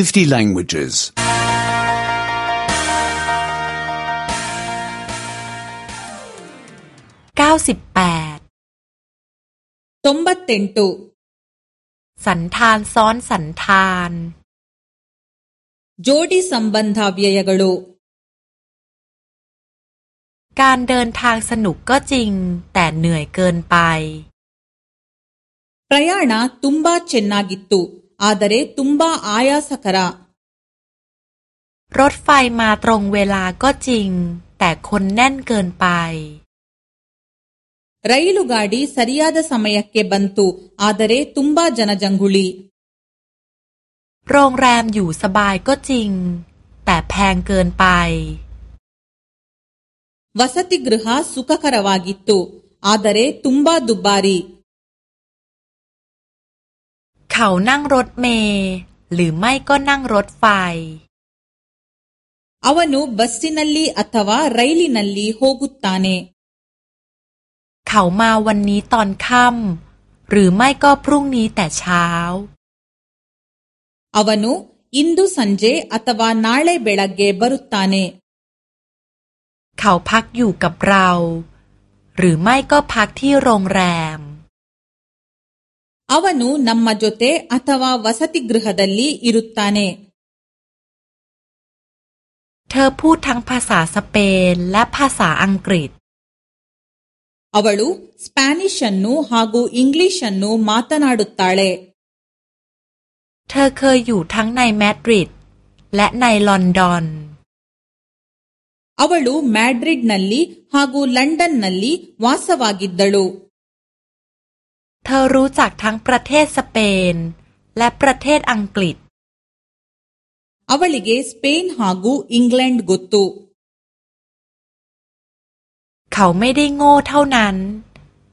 50 languages. 98. ตมบเต็นตุสันทานซ้อนสันทานโจดีสัมบันธาวิยกรุการเดินทางสนุกก็จริงแต่เหนื่อยเกินไปพระยาณะตุมบาเชนนากิตุ ಆದರೆ ತುಂಬಾ ಆಯಾಸಕರ รถไฟมาตรงเวลาก็จริง แต่คนแน่นเกินไปไรลูกาดีสรีอาดสมัยเก็บบันทุอาดเรตุมบาจันาจังกุลีโรงแรมอยู่สบายก็จริง แต่แพงเกินไปวัสติกรหาสุขคารวากิตุอาดเรตุมบาดุบารีเขานั่งรถเมล์หรือไม่ก็นั่งรถไฟ ಅ านು ಬ ಸ ್สಿ ನ ಲ ್ลಿ ಅಥವಾ ರ ೈ ಲ ಿ ನ ಲ ್ ಲ ลีೋโುกุตา ನ นเขามาวันนี้ตอนค่ำหรือไม่ก็พรุ่งนี้แต่เช้าน ವ ನ ು ಇಂದು ಸಂಜೆ ಅಥವಾ ನ นาೆ ಬ ೆเล್ ಗ เก ರ บรุตา ನ นเขาพักอยู่กับเรา หรือไม่ก็พักที่โรงแรม ಅವನು ನಮ್ಮ ಜೊತೆ ಅಥವಾ ವಸತಿ ಗೃಹದಲ್ಲಿ ಇರುತ್ತಾನೆ เธอพูดทั้งภาษาสเปนและภาษาอังกฤษ ಅವಳು ಸ್ಪ್ಯಾನಿಷ್ ಅನ್ನು ಹಾಗೂ ಇಂಗ್ಲಿಷ್ ಅನ್ನು ಮಾತನಾಡುತ್ತಾಳೆ ಲಂಡನ್ ಅವಳು ಮ್ಯಾಡ್ರಿಡ್ನಲ್ಲಿ ಹಾಗೂ ಲಂಡನ್ನಲ್ಲಿ ವಾಸವಾಗಿದ್ದಳು เธอรู้จักทั้งประเทศสเปนและประเทศอังกฤษเอาಿ ಗ ೆ ಸ್ಪೇನ್ ಹಾಗೂ ಇಂಗ್ಲೆಂಡ್ ุೊ ತ เขาไม่ได้โง่เท่านั้น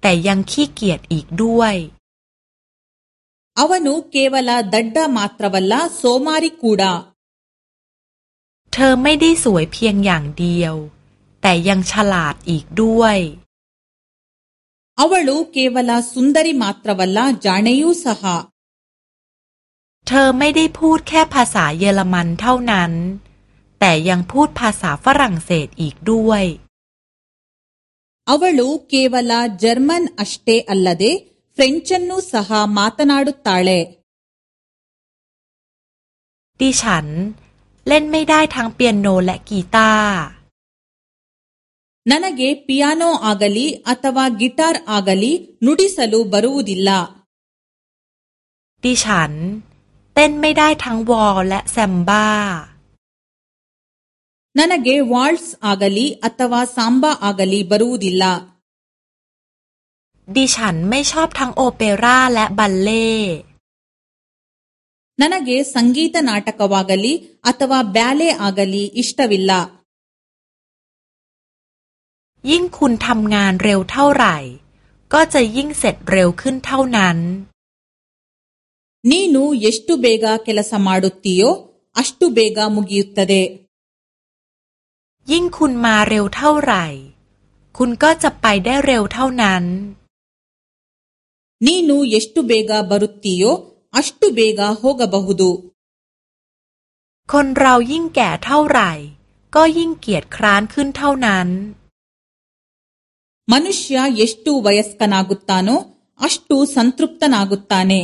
แต่ยังขี้เกียจอีกด้วยอนว ಅ เกวลาดัดดามาตรวัลลาโ ಸ มาริกูดาเธอไม่ได้สวยเพียงอย่างเดียว แต่ยังฉลาดอีกด้วย ಅವಳು ಕೇವಲ ಸುಂದರಿ ಮಾತ್ರವಲ್ಲ ಜಾಣೆಯೂ ಸಹ เธอไม่ได้พูดแค่ภาษาเยอรมันเท่านั้น แต่ยังพูดภาษาฝรั่งเศสอีกด้วยอว ವ ಳ ು ಕೇವಲ ಜರ್ಮನ್ ั ಷ อ ಟ ೇ ಅ ಲ ್ั ದ ೆเ್ ರ ัಂ ಚ ั್นೂ ಸಹ ಮ ಾ ತ ನ ಾ ಡ ು ತ ್ตาเลดิฉันเล่นไม่ได้ทั้งเปียโนและกีตาร์ ನನಗೆ ಪಿಯಾನೋ ಆಗಲಿ ಅಥವಾ ಗಿಟಾರ್ ಆಗಲಿ ನುಡಿಸಲು ಬರುವುದಿಲ್ಲ ดิฉันเต้นไม่ได้ทั้งวอลและแซมบ้า ನನಗೆ ವಾಲ್ಸ್ ಆಗಲಿ ಅಥವಾ ಸಾಂಬಾ ಆಗಲಿ ಬರುವುದಿಲ್ಲ ดิฉันไม่ชอบทั้งโอเปร่าและบัลเล่ ನನಗೆ ಸಂಗೀತ ನಾಟಕವಾಗಲಿ ಅಥವಾ ಬ್ಯಾಲೆ ಆಗಲಿ ಇಷ್ಟವಿಲ್ಲ ยิ่งคุณทำงานเร็วเท่าไหร่ ก็จะยิ่งเสร็จเร็วขึ้นเท่านั้นีೀ ನ ು ಎ ಷ ್ ಟ ต ಬೇಗ ಕೆಲಸ ಮ ಾ ಡ ು ತ ್ตೀโೋอ ಷ ್ ಟ ು ಬೇಗ ಮ ು ಗ ಿ ಯ ು ತ ್ตเด ยิ่งคุณมาเร็วเท่าไหร่ คุณก็จะไปได้เร็วเท่านั้น นี ನೀನು ಎ ಷ ್เบกาบ ಬ ರ ು ತ ต ತ โ ಯ อ ಅ ಷ ್เบกาโฮกบะหุดู คนเรายิ่งแก่เท่าไหร่ ก็ยิ่งเกียจคร้านขึ้นเท่านั้น ಮನುಷ್ಯ ಎಷ್ಟು ವಯಸ್ಕನಾಗುತ್ತಾನೋ ಅಷ್ಟು ಸಂತೃಪ್ತನಾಗುತ್ತಾನೆ